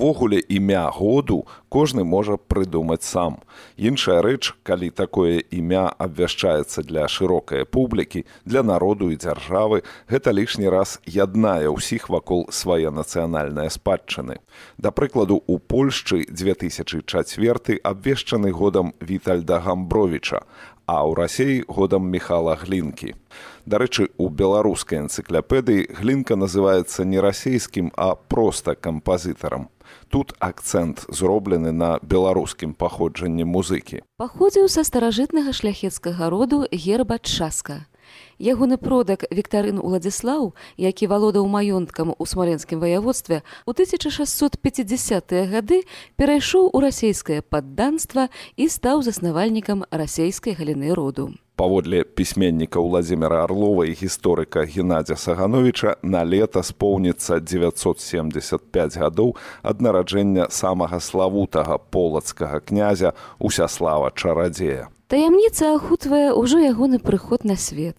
Увогуле імя году кожны можа прыдумаць сам. Іншая рэч, калі такое імя абвяшчаецца для шырокай публікі, для народу і дзяржавы, гэта лішні раз яднае ўсіх вакол свае нацыянальныя спадчыны. Да прыкладу, у Польшчы 2004 абвешчаны годам Вітальда Гамбровіча, а ў рассеі годам михала глінкі. Дарэчы, у беларускай энцыкляпедыі глінка называецца не расійскім, а проста кампазітарам. Тут акцэнт зроблены на беларускім паходжанні музыкі. Паходзіў са старажытнага шляхецкага роду герба часка. Ягоны продак Віктарын Уладзіслаў, які валодаў маёнткам у смаленскім ваяводстве, у 1650-е гады перайшоў у расійскае падданства і стаў заснавальнікам расійскай галіны роду. Паводле пісьменніка Владзіміра Арлова і гісторыка Геннадзя Сагановича на лета споўніцца 975 гадоў ад нараджэння самага славутага полацкага князя Усяслава Чарадзея. Таямніца ахутвае ўжо ягоны прыход на свет.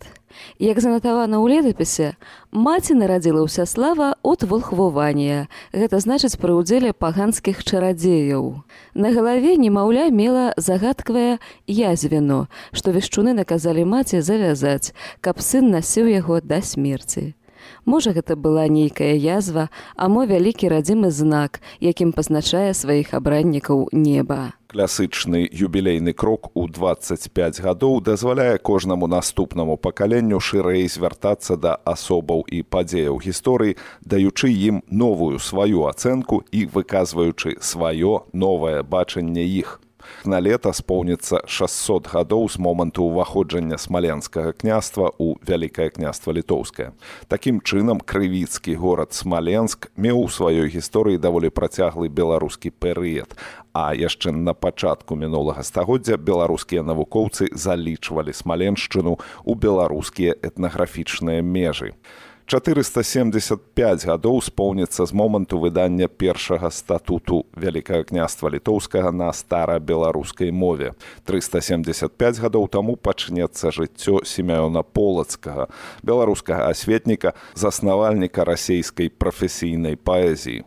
Як занатавана ў летапісе, маці нарадзіла ўся слава от волхвування. Гэта значыць пры ўдзеле паганскіх чарадзеяў. На галаве немаўля мела загадкавае язвіно, што вешчуны наказалі маці завязаць, каб сын насіў яго да смерці. Можа, гэта была нейкая язва, а мо вялікі радзімы знак, якім пазначае сваіх абраннікаў неба. Класычны юбілейны крок у 25 гадоў дазваляе кожнаму наступнаму пакаленню шырэй звяртацца да асобаў і падзеяў гісторыі, даючы ім новую сваю ацэнку і выказваючы сваё новае бачанне іх на лета споўніцца 600 гадоў з моманту ўваходжання смаленскага княства ў вялікае княства літоўскае. Такім чынам крывіцкі горад смаленск меў у сваёй гісторыі даволі працяглы беларускі перыяд. А яшчэ на пачатку мінулага стагоддзя беларускія навукоўцы залічвалі смаленшчыну ў беларускія этнаграфічныя межы. 475 гадоў споўніцца з моманту выдання першага статуту вялікага княства літоўскага на стара-беларускай мове. 375 гадоў таму пачнецца жыццё семяёна полацкага, беларускага асветніка, заснавальніка расійскай прафесійнай паэзіі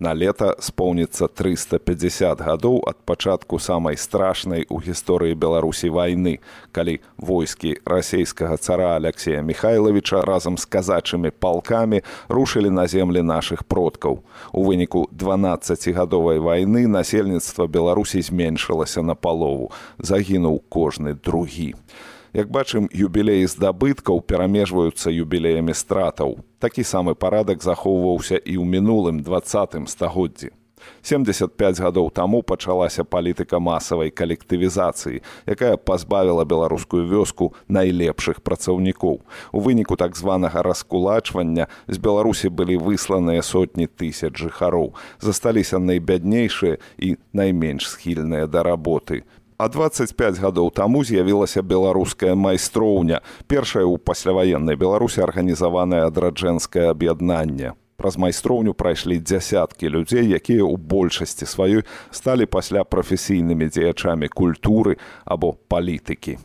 на лета споўніцца 350 гадоў ад пачатку самай страшнай у гісторыі беларусі вайны калі войскі расійскага цара алексея михайловича разам з казачымі палкамі рушылі на землі нашых продкаў. У выніку 12гадовай вайны насельніцтва беларусі зменшылася на палову загінуў кожны другі Як бачым, юбілеі здабыткаў перамежваюцца юбілеямі стратаў. Такі самы парадак захоўваўся і ў мінулым двадцатым стагоддзі. 75 гадоў таму пачалася палітыка масавай калектывізацыі, якая пазбавіла беларускую вёску найлепшых працаўнікоў. У выніку так званага раскулачвання з беларусі былі высланыя сотні тысяч жыхароў, засталіся найбяднейшыя і найменш схільныя да работы а 25 гадоў таму з'явілася беларуская майстроўня першая ў пасляваеннай беларусі арганізаванае адраджэнскае аб'яднанне. Праз майстроўню прайшлі дзясяткі людзей якія ў большасці сваёй сталі пасля прафесійнымі дзеячамі культуры або палітыкі.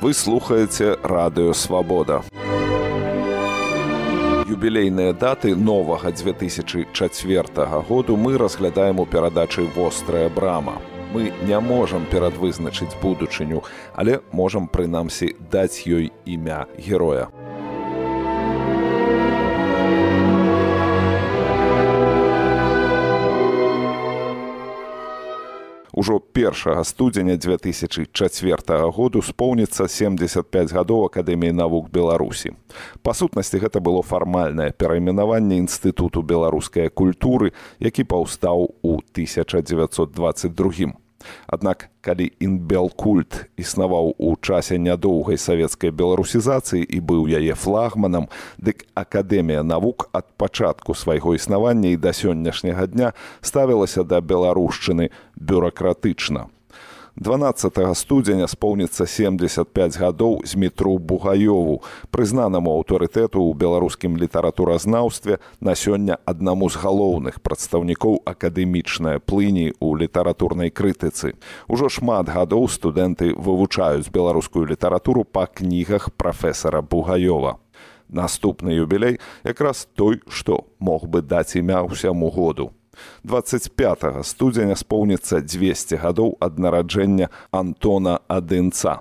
Вы слухаеце радыёвабода юбілейныя даты новага 2004 году мы разглядаем у перадачы вострая брама. Мы не можам перадвызначыць будучыню, але можам прынамсі даць ёй імя героя. Ужо першага студзеня 2004 году споўніцца 75 гадоў акадэміі навук беларусі. Па сутнасці гэта было фармальнае перайменаванне інстытуту беларускай культуры які паўстаў у 1922 Аднак калі інбелкульт існаваў у часе нядоўгай савецкай беларусізацыі і быў яе флагманам, дык акадэмія навук ад пачатку свайго існавання і да сённяшняга дня ставілася да беларушчыны бюракратычна. 12 студзеня споўніцца 75 гадоў з метру бугаёву прызнанаму аўтарытэту ў беларускім літаратуразнаўстве на сёння аднаму з галоўных прадстаўнікоў акадэмічнай плыні ў літаратурнай крытыцы. Ужо шмат гадоў студэнты вывучаюць беларускую літаратуру па кнігах прафесара бугаёва. Наступны юбілей якраз той што мог бы даць імя ўсяму году 25 студзеня споўніцца 200 гадоў ад нараджэння Антона Адынца.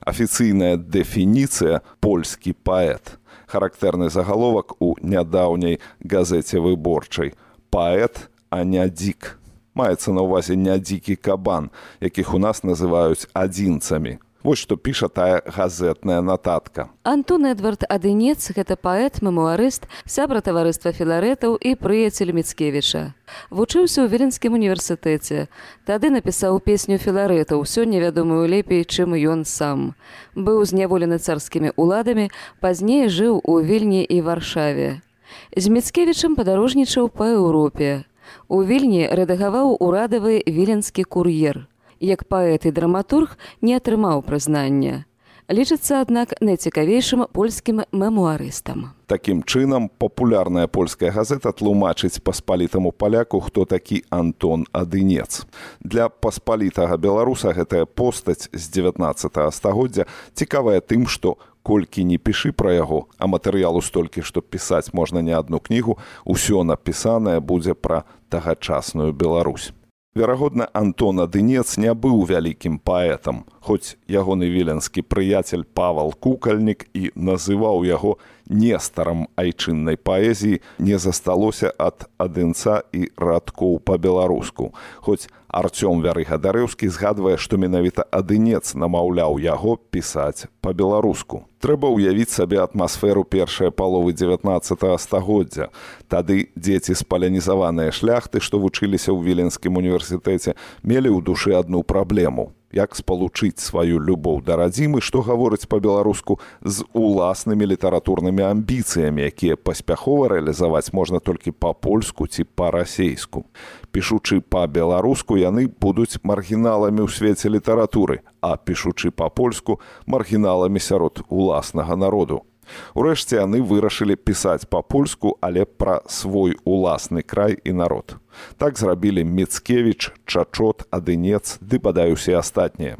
Афіцыйная дэфініцыя польскі паэт. Характэрны загаловак у нядаўняй газеце выборчай. Паэт, а не дзік. Маецца на ўвазе нядзікі кабан, якіх у нас называюць адзінцамі. Вось што піша тая газетная нататка. Антон Эдвард Адынец гэта паэт, мемуарыст, сябра таварыства філарэтаў і прыяцель Міцкевіча. Вучыўся ў віленскім універсітэце. Тады напісаў песню філарэтаў, сёння вядомую лепей, чым ён сам. Быў зняволены царскімі ўладамі, пазней жыў у вільні і варшаве. З Міцкевічам падарожнічаў па Еўропе. У вільні рэдагаваў урадавы віленскі кур'ер як паэт і драматург не атрымаў прызнання. Лічыцца, аднак найцікавейшым польскім мемуарыстам. Такім чынам папулярная польская газета тлумачыць паспалітаму паляку, хто такі Антон Адынец. Для паспалітага беларуса гэтая постаць з 19 стагоддзя цікавая тым, што колькі не пішы пра яго, а матэрыялу столькі, што пісаць можна не адну кнігу, усё напісанае будзе пра тагачасную Беларусь. Верагодна, Антона Дынец не быў вялікім паэтам, хоць ягоны віленскі прыяцель Павал Кукальнік і называў яго нестарам айчыннай паэзіі, не засталося ад адынца і радкоў па-беларуску. Хоць Арцём Вярыгадарэўскі згадвае, што менавіта адынец намаўляў яго пісаць па-беларуску трэба ўявіць сабе атмасферу першай паловы 19 стагоддзя. Тады дзеці спалянізаваныя шляхты, што вучыліся ў віленскім універсітэце, мелі ў душы адну праблему як спалучыць сваю любоў да радзімы, што гаворыць па-беларуску з уласнымі літаратурнымі амбіцыямі, якія паспяхова рэалізаваць можна толькі па-польску ці па-расейску. Пішучы па-беларуску яны будуць маргіналамі ў свеце літаратуры, а пішучы па-польску маргіналамі сярод уласнага народу. Урэшце яны вырашылі пісаць па-польску, але пра свой уласны край і народ. Так зрабілі Мецкевіч, Чачот, Адынец ды бадай усе астатнія.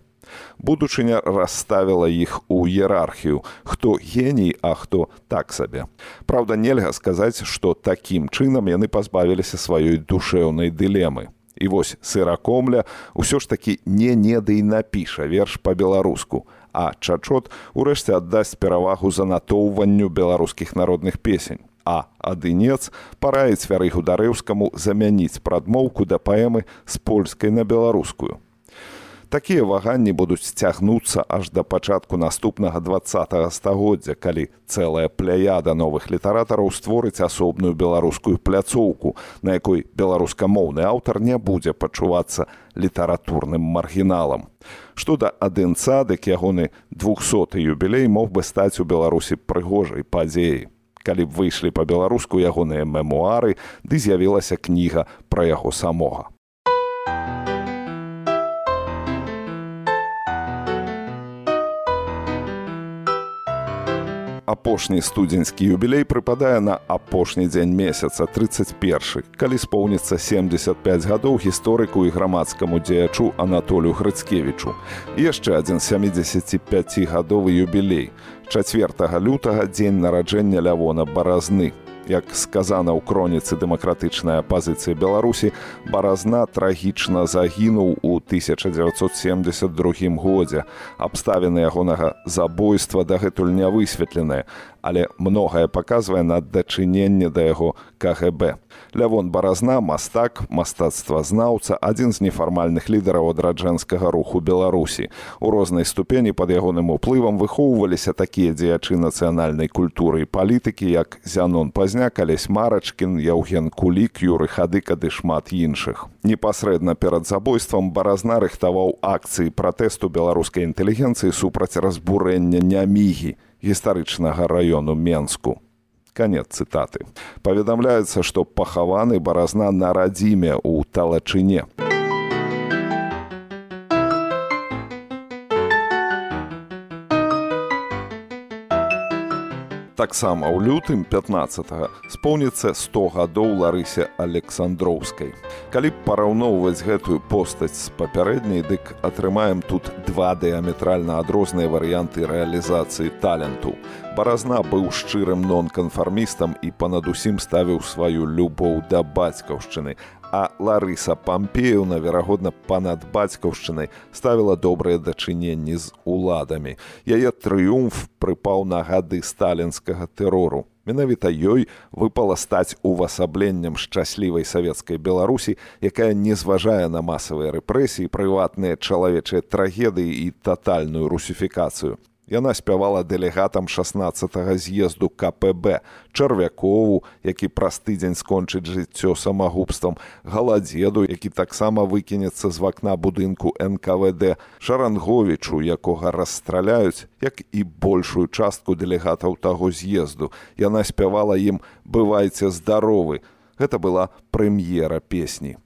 Будучыня расставіла іх у іерархію, хто геній, а хто так сабе. Праўда, нельга сказаць, што такім чынам яны пазбавіліся сваёй душэўнай дылемы. І вось сыракомля ўсё ж такі не неда і напіша верш па-беларуску а чачот урэшце аддасць перавагу занатоўванню беларускіх народных песень. А адынец параіць вярыгу дарэўскаму замяніць прадмоўку да паэмы з польскай на беларускую такія ваганні будуць цягнуцца аж да пачатку наступнага два стагоддзя калі цэлая пляяда новых літаратараў створыць асобную беларускую пляцоўку на якой беларускамоўны аўтар не будзе пачувацца літаратурным маргіналам. Што да адынца дык ягоны двухсоты юбілей мог бы стаць у беларусі прыгожай падзеі калі б выйшлі па-беларуску ягоныя мемуары ды з'явілася кніга пра яго самога апошні студзеньскі юбілей прыпадае на апошні дзень месяца 31 калі споўніцца 75 гадоў гісторыку і грамадскаму дзеячу анатолю грыцкевічу. Яшчэ адзін 75гадовы юбілей. 4 лютага дзень нараджэння лявона баразны як сказана ў кроніцы дэмакратычная пазіцыя беларусі баразна трагічна загінуў у 1972 годзе. Абставіны ягонага забойства дагэтуль не высветленыя але многае паказвае на дачыненне да яго кгб лявон баразна мастак мастацтвазнаўца адзін з нефармальных лідараў адраджэнскага руху беларусі. У рознай ступені под ягоным уплывам выхоўваліся такія дзеячы нацыянальнай культуры і палітыкі як зянон пазняк алесь марачкін яўген кулік юры хадыка ды шмат іншых. Непасрэдна перад забойствам баразна рыхтаваў акцыі пратэсту беларускай інтэлігенцыі супраць разбурэння нямігі гістарычнага раёну Менску. Канец цытаты. Паведамляецца, што пахаваны баразна на радзіме ў талачыне. Таксама ў лютым 15 споўніцца 100 гадоў ларысе александроўскай. Калі параўноўваць гэтую постаць з папярэдняй дык атрымаем тут два дыаметральна адрозныя варыянты рэалізацыі таленту. Баразна быў шчырым нон-канфармістам і панад усім ставіў сваю любоў да бацькаўшчыны а Ларыса Пампеўна, верагодна, панад бацькаўшчынай ставіла добрыя дачыненні з уладамі. Яе трыумф прыпаў на гады сталінскага тэрору. Менавіта ёй выпала стаць увасабленнем шчаслівай савецкай Беларусі, якая не зважае на масавыя рэпрэсіі, прыватныя чалавечыя трагедыі і татальную русіфікацыю. Яна спявала дэлегатам 16 з'езду КПБ, чарвякову, які праз тыдзень скончыць жыццё самагубствам, галадзеду, які таксама выкінецца з вакна будынку НКВД, Шаранговічу, якога расстраляюць, як і большую частку дэлегатаў таго з'езду. Яна спявала ім бывайце здаровы. Гэта была прэм'ера песні.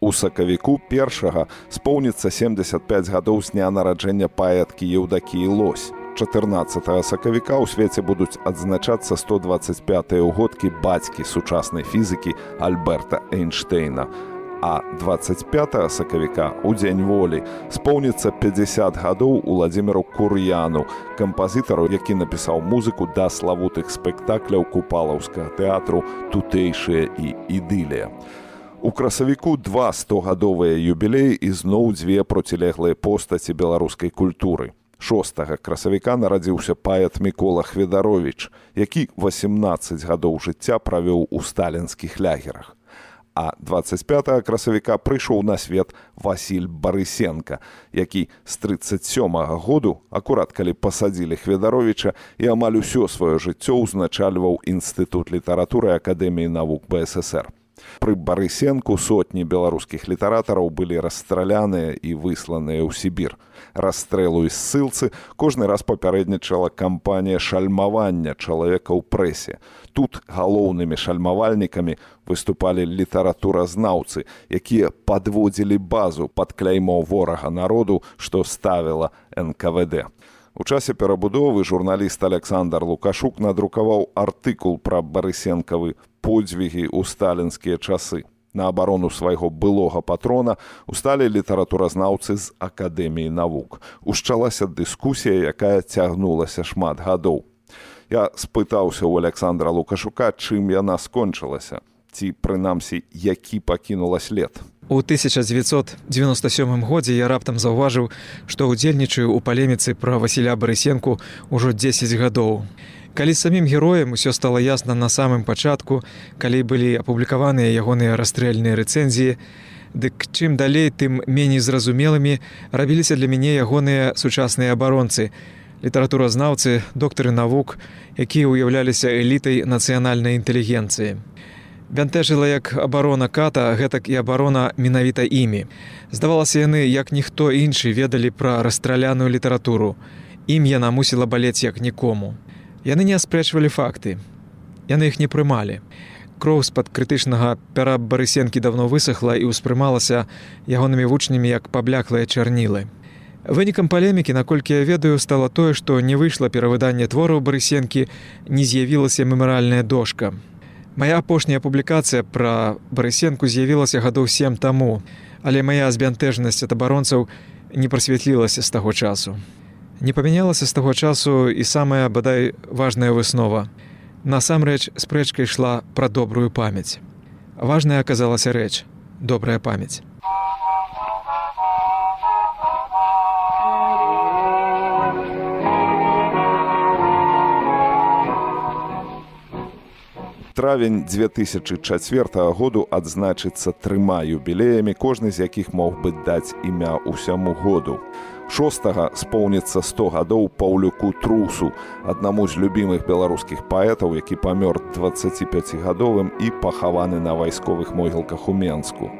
У сакавіку першага споўніцца 75 гадоў з дня нараджэння паэткі еўдакі лось. 14 сакавіка ў свеце будуць адзначацца 125 угодкі бацькі сучаснай фізікі Альберта Эйнштейна. А 25 сакавіка у дзень волі споўніцца 50 гадоў уладзіміру кур'яну, кампазітару, які напісаў музыку да славутых спектакляў купалаўскага тэатру тутэйшыя і ідылія. У красавіку два стогадовыя юбілеі ізноў дзве процілеглыя постаці беларускай культуры. Шостага красавіка нарадзіўся паэт Мікола Хведарович, які 18 гадоў жыцця правёў у сталінскіх лягерах. А 25 красавіка прыйшоў на свет Васіль Барысенко, які з 37 -го году, акурат калі пасадзілі Хведаровича і амаль усё сваё жыццё ўзначальваў інстытут літаратуры акадэміі навук БССР. Пры барысенку сотні беларускіх літаратараў былі расстраляныя і высланыя ў Сібір. Расстрэлу і ссылцы кожны раз папярэднічала кампанія шальмавання чалавека ў прэсе. Тут галоўнымі шальмавальнікамі выступалі літаратуразнаўцы, якія падводзілі базу пад кляймо ворага народу, што ставіла НКВД. У часе перабудовы журналіст Александр Лукашук надрукаваў артыкул пра барысенкавы подзвігі ў сталінскія часы. На абарону свайго былога патрона усталі літаратуразнаўцы з акадэміі навук. Ушчалася дыскусія, якая цягнулася шмат гадоў. Я спытаўся ў Александра Лукашука, чым яна скончылася, ці прынамсі, які пакінула след. У 1997 годзе я раптам заўважыў, што ўдзельнічаю ў палеміцы пра Васіля Барысенку ўжо 10 гадоў. Калі самім героем усё стала ясна на самым пачатку, калі былі апублікаваныя ягоныя расстрэльныя рэцэнзіі, дык чым далей тым меней зразумелымі рабіліся для мяне ягоныя сучасныя абаронцы, літаратуразнаўцы, доктары навук, якія ўяўляліся элітай нацыянальнай інтэлігенцыі бянтэжыла як абарона ката гэтак і абарона менавіта імі. Здавалася яны як ніхто іншы ведалі пра расстраляную літаратуру. Ім яна мусіла балець як нікому. Яны не аспрэчвалі факты. Яны іх не прымалі. Кроў з-пад крытычнага пяра барысенкі давно высохла і ўспрымалася ягонымі вучнямі як пабляклыя чарнілы. Вынікам палемікі наколькі я ведаю стала тое што не выйшла перавыданне твораў барысенкі не з'явілася мемаральная дошка Мая апошняя публікацыя пра барысенку з'явілася гадоў сем таму, але мая збянтэжнасць ад абаронцаў не прасвятлілася з таго часу. Не памянялася з таго часу і самая бадай важная выснова. Насамрэч спрэчка ішла пра добрую памяць. Важная аказалася рэч, добрая памяць. Травень 2004 году адзначыцца трыма юбілеямі кожны з якіх мог бы даць імя ўсяму году. Шостага споўніцца 100 гадоў паўлюку трусу, аднаму з любімых беларускіх паэтаў, які памёр 25гадовым і пахаваны на вайсковых могілках у Менску.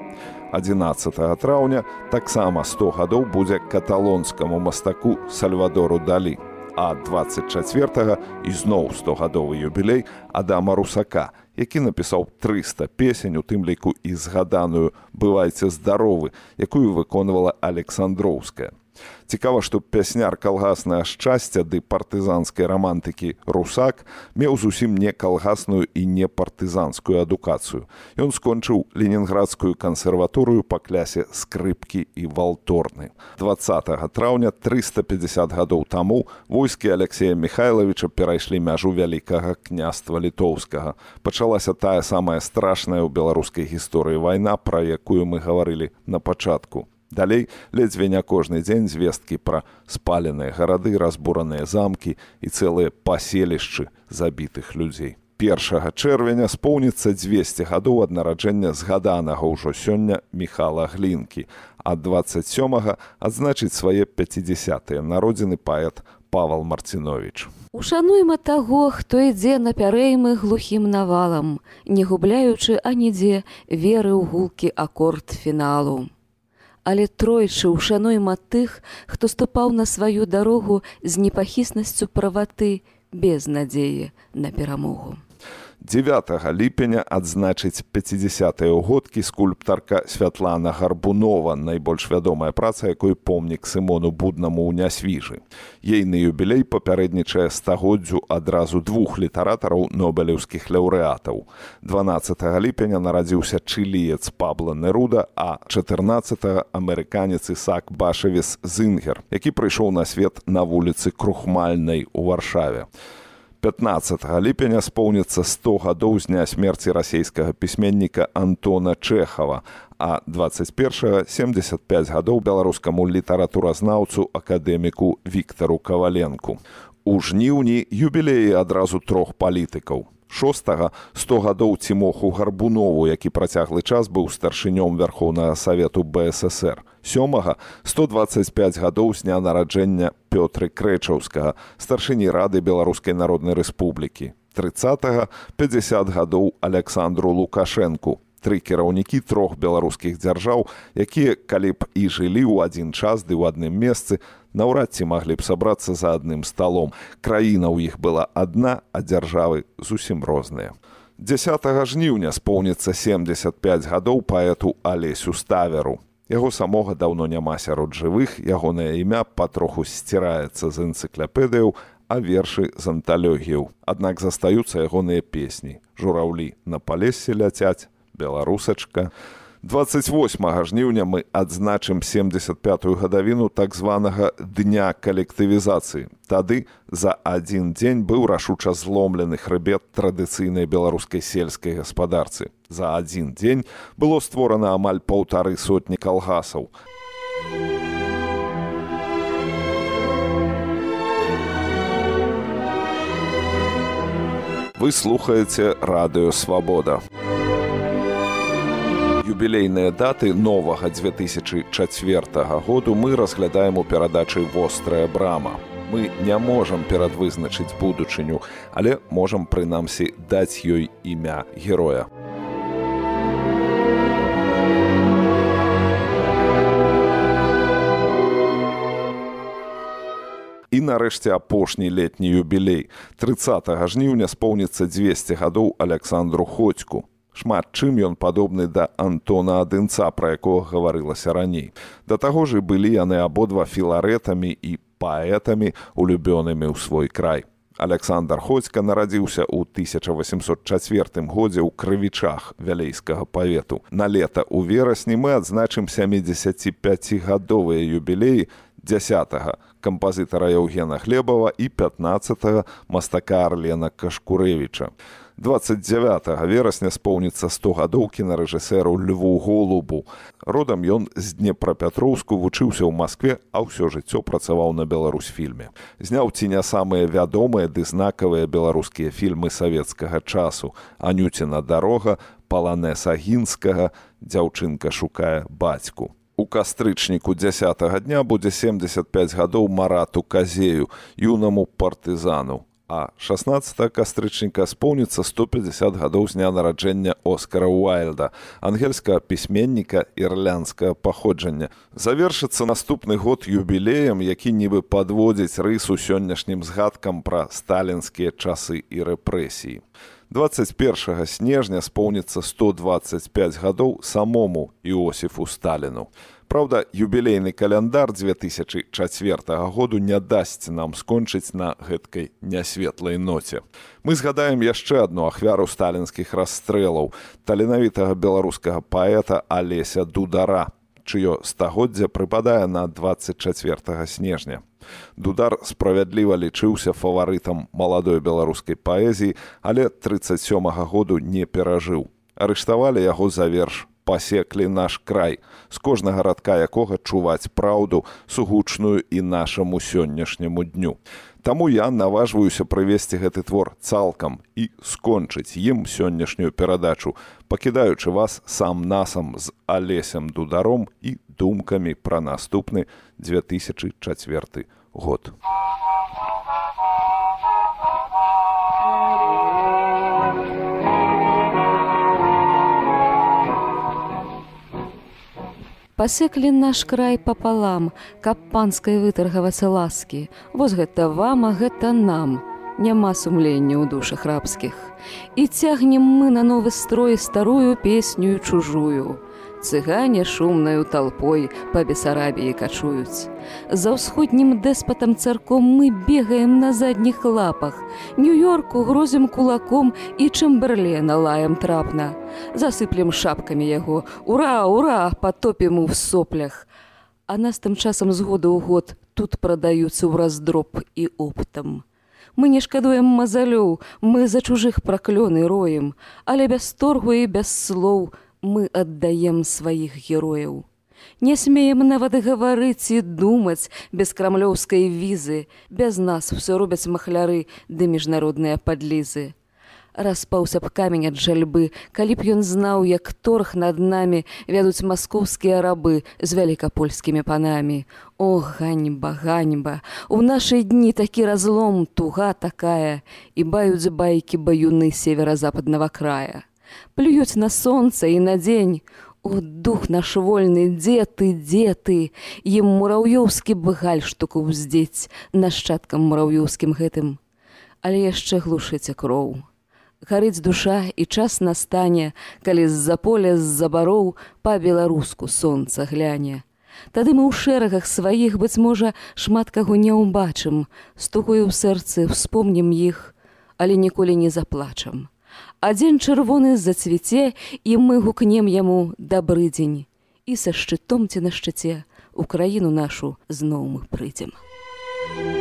11 траўня таксама 100 гадоў будзе каталонскаму мастаку Сальвадору Далі а 24 ізноў стогадовы юбілей Адама Русака, які напісаў 300 песень у тым ліку і згаданую бывайце здаровы, якую выконвала Александроўская. Цікава, што пясняр калгаснае шчасця ды партызанскай рамантыкі русак меў зусім не калгасную і не партызанскую адукацыю. Ён скончыў ленінградскую кансерваторыю па клясе скрыпкі і валторны. 20 траўня 350 гадоў таму войскі Алексея Михайловича перайшлі мяжу вялікага княства літоўскага. Пачалася тая самая страшная ў беларускай гісторыі вайна, пра якую мы гаварылі на пачатку. Далей ледзьве не кожны дзень звесткі пра спаленыя гарады, разбураныя замкі і цэлыя паселішчы забітых людзей. Першага чэрвеня споўніцца 200 гадоў ад нараджэння згаданага ўжо сёння Михала Глінкі, а 27 адзначыць свае 50 народзіны паэт Павал Марцінович. Ушануйма таго, хто ідзе на пярэймы глухім навалам, не губляючы анідзе веры ў гулкі акорд фіналу але тройчы ўшануйма тых, хто ступаў на сваю дарогу з непахіснасцю праваты без надзеі на перамогу. 9 ліпеня адзначыць 50 годкі скульптарка святлана гарбунова найбольш вядомая праца якой помнік сымону буднаму ў нясвіжы. Ейны юбілей папярэднічае стагоддзю адразу двух літаратараў нобелеўскіх лаўрэатаў. 12 ліпеня нарадзіўся чыліец пабла неруда а 14 амерыканец ісак башавес зынгер які прыйшоў на свет на вуліцы крухмальнай у варшаве 15 ліпеня споўніцца 100 гадоў з дня смерці расійскага пісьменніка Антона Чэхава, а 21 75 гадоў беларускаму літаратуразнаўцу акадэміку Віктару Каваленку. У жніўні юбілеі адразу трох палітыкаў. 6 100 гадоў цімоху гарбунову, які працяглы час быў старшынём вярхоўнага савету БССР сёмага 125 гадоў з дня нараджэння пётры крэчаўскага старшыні рады беларускай народнай рэспублікі. 30 50 гадоў александру лукашэнку тры кіраўнікі трох беларускіх дзяржаў якія калі б і жылі ў адзін час ды ў адным месцы наўрад ці маглі б сабрацца за адным сталом краіна ў іх была адна а дзяржавы зусім розныя 10 жніўня споўніцца 75 гадоў паэту алесю ставеру Яго самога даўно няма сярод жывых, ягонае імя патроху сціраецца з энцыкляпедыяў, а вершы з анталогіяў. Аднак застаюцца ягоныя песні. Жураўлі на палесе ляцяць, беларусачка. 28 жніўня мы адзначым 75-ю гадавіну так званага дня калектывізацыі. Тады за адзін дзень быў рашуча зломлены хрыбет традыцыйнай беларускай сельскай гаспадарцы. За адзін дзень было створана амаль паўтары сотні калгасаў. Вы слухаеце радыёвабода юбілейныя даты новага 2004 году мы разглядаем у перадачы вострая брама. Мы не можам перадвызначыць будучыню, але можам прынамсі даць ёй імя героя. І нарэшце апошні летні юбілей 30 жніўня споўніцца 200 гадоў Александру Ходьку шмат чым ён падобны да Антона адынца, пра якога гаварылася раней. Да таго ж і былі яны абодва філарэтамі і паэтамі, улюбёнымі ў свой край. Александр Ходзька нарадзіўся ў 1804 годзе ў крывічах вялейскага павету. На лета ў верасні мы адзначым 75гадовыя юбілеі 10 кампазітара Яўгена Хлебава і 15 мастака Арлена Кашкурэвіча. 29 верасня споўніцца 100 гадоў кінарэжысэру льву голубу. Родам ён з днепрапятроўску вучыўся ў Маскве, а ўсё жыццё працаваў на Беларусь фільме. Зняў ці не самыя вядомыя ды знакавыя беларускія фільмы савецкага часу. Анюціна дарога, паланеса гінскага, дзяўчынка шукае бацьку. У кастрычніку 10 дня будзе 75 гадоў марату казею, юнаму партызану а 16 кастрычніка споўніцца 150 гадоў з дня нараджэння Оскара Уайльда, ангельскага пісьменніка ірлянскага паходжання. Завершыцца наступны год юбілеем, які нібы падводзіць рысу сённяшнім згадкам пра сталінскія часы і рэпрэсіі. 21 снежня споўніцца 125 гадоў самому Іосифу Сталіну. Праўда, юбілейны каляндар 2004 году не дасць нам скончыць на гэткай нясветлай ноце. Мы згадаем яшчэ адну ахвяру сталінскіх расстрэлаў таленавітага беларускага паэта Алеся Дудара, чыё стагоддзя прыпадае на 24 снежня. Дудар справядліва лічыўся фаварытам маладой беларускай паэзіі, але 37 -го году не перажыў. Арыштавалі яго за верш пасеклі наш край з кожнага радка якога чуваць праўду сугучную і нашаму сённяшняму дню Таму я наважваюся правесці гэты твор цалкам і скончыць ім сённяшнюю перадачу пакідаючы вас сам насам з алесем дударом і думкамі пра наступны 2004 год. Пасеклі наш край папалам, каб панскай вытаргавацца ласкі. Вось гэта вам, а гэта нам. Няма сумлення ў душах рабскіх. І цягнем мы на новы строй старую песню чужую цыгане шумнаю толпой па бесарабіі качуюць. За ўсходнім дэспатам царком мы бегаем на задніх лапах. Нью-йорку грозім кулаком і чымберлена лаем трапна. Засыплем шапкамі яго. Ура, ура, потопім у в соплях. А нас тым часам з года ў год тут прадаюцца ў раздроб і оптам. Мы не шкадуем мазалёў, мы за чужых праклёны роем, але без торгу і без слоў, мы аддаем сваіх герояў. Не смеем нават гаварыць і думаць без крамлёўскай візы, без нас усё робяць махляры ды міжнародныя падлізы. Распаўся б камень ад жальбы, калі б ён знаў, як торг над намі вядуць маскоўскія рабы з вялікапольскімі панамі. О ганьба, ганьба, У нашы дні такі разлом туга такая і баюць байкі баюны северо-западнага края плююць на сонца і на дзень. О дух наш вольны, дзе ты, дзе ты, ім мураўёўскі бгаль штуку ўздзець нашчадкам мураўёўскім гэтым. Але яшчэ глушыце кроў. Гарыць душа і час настане, калі з-за поля з-за бароў па-беларуску сонца гляне. Тады мы ў шэрагах сваіх, быць можа, шмат каго не ўбачым, стукаю ў сэрцы, вспомнім іх, але ніколі не заплачам адзін чырвоны зацвіце і мы гукнем яму дабры дзень і са шчытом ці на шчыце у краіну нашу зноў мы прыйдзем. Thank you.